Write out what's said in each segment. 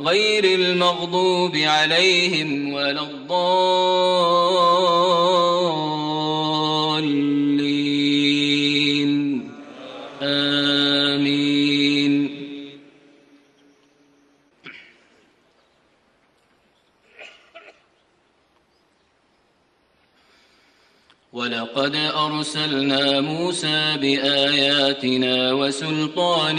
غير المغضوب عليهم ولا الضالين. آمين. ولقد أرسلنا موسى بآياتنا وسلطان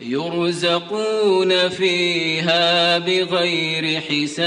يرزقون فيها بغير حساب.